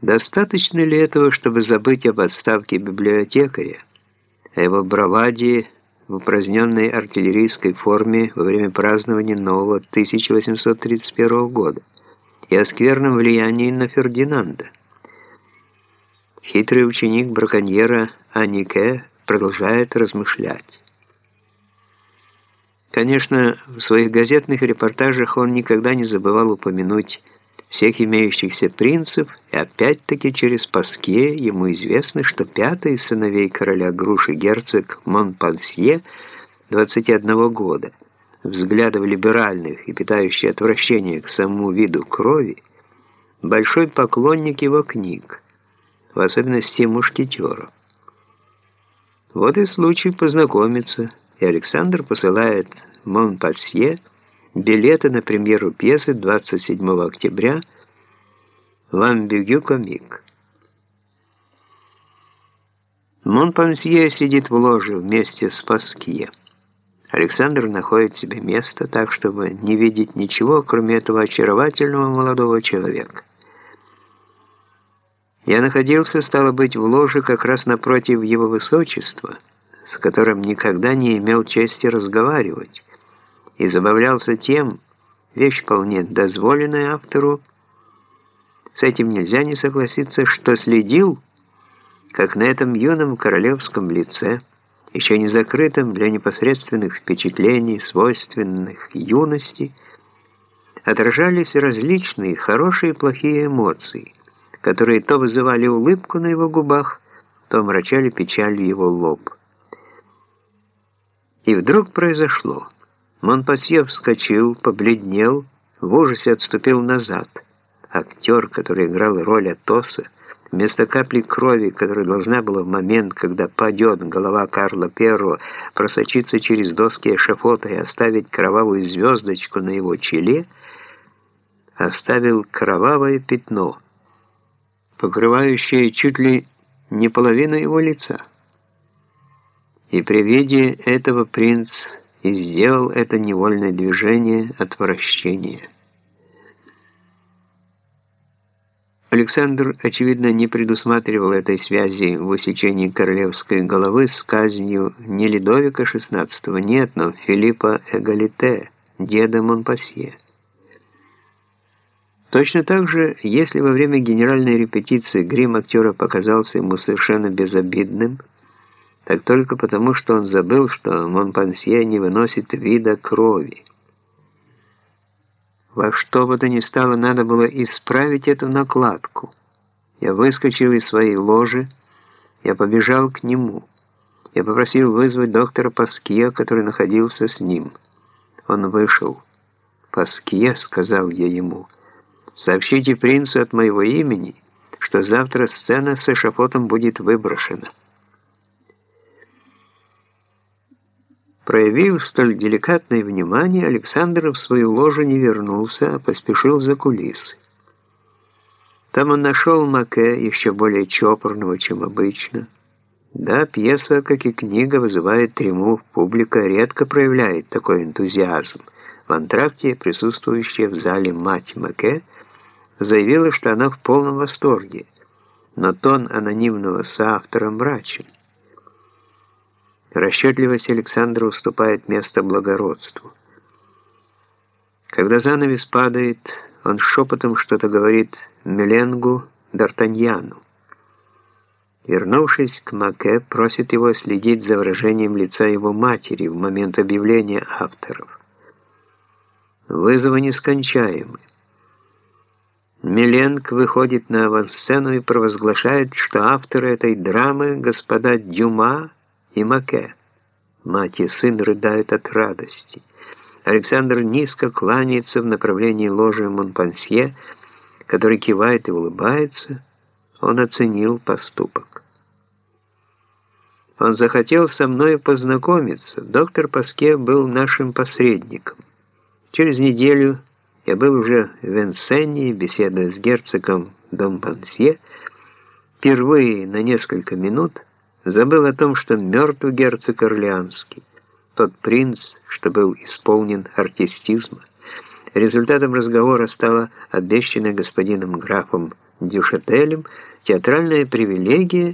Достаточно ли этого, чтобы забыть об отставке библиотекаря, о его браваде в упраздненной артиллерийской форме во время празднования нового 1831 года и о скверном влиянии на Фердинанда? Хитрый ученик браконьера Анике продолжает размышлять. Конечно, в своих газетных репортажах он никогда не забывал упомянуть всех имеющихся принцев, и опять-таки через Паске ему известно, что пятый сыновей короля Груши герцог Монпансье 21 года, взглядов либеральных и питающий отвращение к самому виду крови, большой поклонник его книг, в особенности мушкетеров. Вот и случай познакомиться, и Александр посылает Монпансье Билеты на премьеру пьесы 27 октября в Амбигю-Комик. Монпансье сидит в ложе вместе с Паскье. Александр находит себе место так, чтобы не видеть ничего, кроме этого очаровательного молодого человека. Я находился, стало быть, в ложе как раз напротив его высочества, с которым никогда не имел чести разговаривать, и забавлялся тем, вещь вполне дозволенная автору, с этим нельзя не согласиться, что следил, как на этом юном королевском лице, еще не закрытом для непосредственных впечатлений, свойственных юности, отражались различные хорошие и плохие эмоции, которые то вызывали улыбку на его губах, то омрачали печалью его лоб. И вдруг произошло – Монпасье вскочил, побледнел, в ужасе отступил назад. Актер, который играл роль Атоса, вместо капли крови, которая должна была в момент, когда падет голова Карла I, просочиться через доски эшафота и оставить кровавую звездочку на его челе, оставил кровавое пятно, покрывающее чуть ли не половину его лица. И при виде этого принц и сделал это невольное движение отвращения. Александр, очевидно, не предусматривал этой связи в усечении королевской головы с казнью не Ледовика XVI, нет, но Филиппа Эгалите, деда Монпасье. Точно так же, если во время генеральной репетиции грим актера показался ему совершенно безобидным, так только потому, что он забыл, что Монпансье не выносит вида крови. Во что бы то ни стало, надо было исправить эту накладку. Я выскочил из своей ложи, я побежал к нему. Я попросил вызвать доктора Паскье, который находился с ним. Он вышел. «Паскье», — сказал я ему, — «сообщите принцу от моего имени, что завтра сцена с эшафотом будет выброшена». Проявив столь деликатное внимание, Александр в свою ложу не вернулся, а поспешил за кулисы. Там он нашел Маке, еще более чопорного, чем обычно. Да, пьеса, как и книга, вызывает триумф, публика редко проявляет такой энтузиазм. В антракте, присутствующая в зале мать Маке, заявила, что она в полном восторге, но тон анонимного соавтора мрачен. Расчетливость Александра уступает место благородству. Когда занавес падает, он шепотом что-то говорит Меленгу Д'Артаньяну. Вернувшись к Маке, просит его следить за выражением лица его матери в момент объявления авторов. Вызовы нескончаемы. Меленг выходит на авансцену и провозглашает, что авторы этой драмы – господа Дюма и Маке. Мать и сын рыдают от радости. Александр низко кланяется в направлении ложи Монпансье, который кивает и улыбается. Он оценил поступок. Он захотел со мной познакомиться. Доктор Паске был нашим посредником. Через неделю я был уже в Венсене, беседуя с герцогом Домпансье, впервые на несколько минут – забыл о том, что мертв герцог Орлеанский, тот принц, что был исполнен артистизма. Результатом разговора стало обещанное господином графом Дюшателем, театральная привилегия